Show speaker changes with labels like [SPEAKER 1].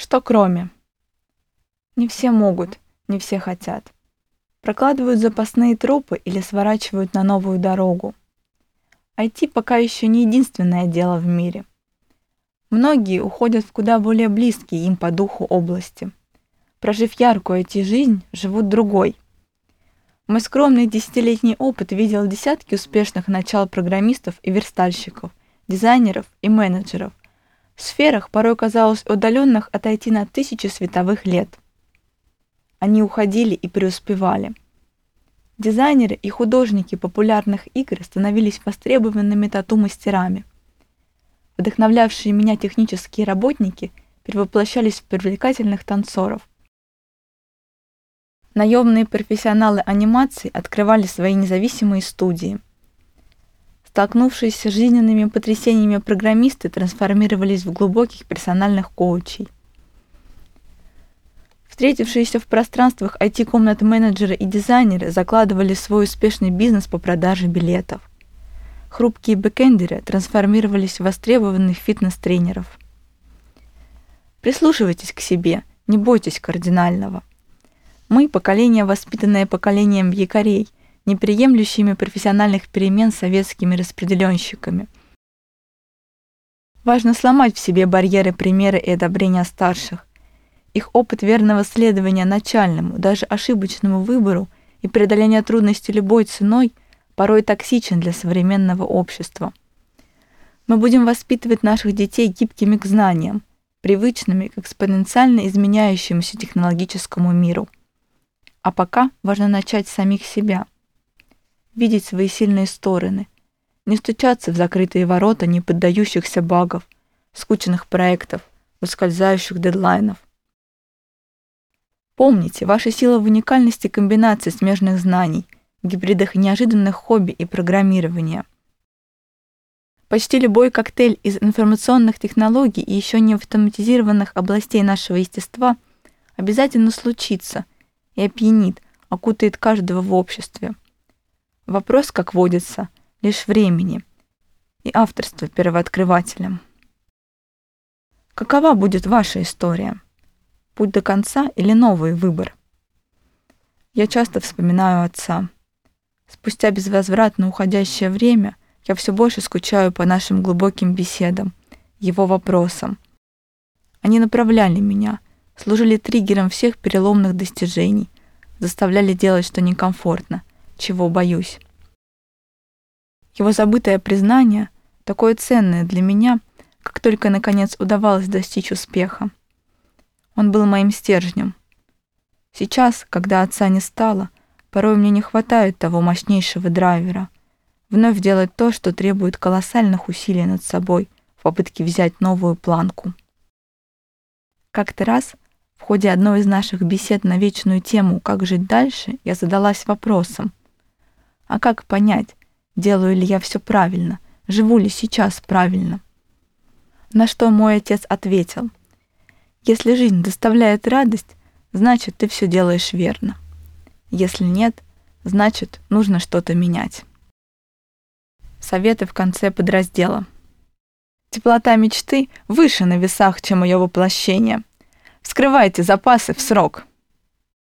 [SPEAKER 1] Что кроме? Не все могут, не все хотят. Прокладывают запасные тропы или сворачивают на новую дорогу. IT пока еще не единственное дело в мире. Многие уходят в куда более близкие им по духу области. Прожив яркую IT-жизнь, живут другой. Мой скромный десятилетний опыт видел десятки успешных начал программистов и верстальщиков, дизайнеров и менеджеров, в сферах, порой казалось удаленных отойти на тысячи световых лет. Они уходили и преуспевали. Дизайнеры и художники популярных игр становились востребованными тату-мастерами. Вдохновлявшие меня технические работники перевоплощались в привлекательных танцоров. Наемные профессионалы анимации открывали свои независимые студии – Столкнувшиеся с жизненными потрясениями программисты трансформировались в глубоких персональных коучей. Встретившиеся в пространствах IT-комнат менеджеры и дизайнеры закладывали свой успешный бизнес по продаже билетов. Хрупкие бэкэндеры трансформировались в востребованных фитнес-тренеров. Прислушивайтесь к себе, не бойтесь кардинального. Мы – поколение, воспитанное поколением якорей – неприемлющими профессиональных перемен советскими распределенщиками. Важно сломать в себе барьеры примера и одобрения старших. Их опыт верного следования начальному, даже ошибочному выбору и преодоления трудностей любой ценой порой токсичен для современного общества. Мы будем воспитывать наших детей гибкими к знаниям, привычными к экспоненциально изменяющемуся технологическому миру. А пока важно начать с самих себя – видеть свои сильные стороны, не стучаться в закрытые ворота не поддающихся багов, скучных проектов, ускользающих дедлайнов. Помните, ваша сила в уникальности комбинации смежных знаний, гибридах неожиданных хобби и программирования. Почти любой коктейль из информационных технологий и еще не автоматизированных областей нашего естества обязательно случится и опьянит, окутает каждого в обществе. Вопрос, как водится, лишь времени и авторство первооткрывателем. Какова будет ваша история? Путь до конца или новый выбор? Я часто вспоминаю отца. Спустя безвозвратно уходящее время я все больше скучаю по нашим глубоким беседам, его вопросам. Они направляли меня, служили триггером всех переломных достижений, заставляли делать, что некомфортно, чего боюсь. Его забытое признание, такое ценное для меня, как только наконец удавалось достичь успеха. Он был моим стержнем. Сейчас, когда отца не стало, порой мне не хватает того мощнейшего драйвера, вновь делать то, что требует колоссальных усилий над собой в попытке взять новую планку. Как-то раз в ходе одной из наших бесед на вечную тему «Как жить дальше» я задалась вопросом, а как понять, делаю ли я все правильно, живу ли сейчас правильно? На что мой отец ответил, если жизнь доставляет радость, значит, ты все делаешь верно. Если нет, значит, нужно что-то менять. Советы в конце подраздела. Теплота мечты выше на весах, чем ее воплощение. Вскрывайте запасы в срок.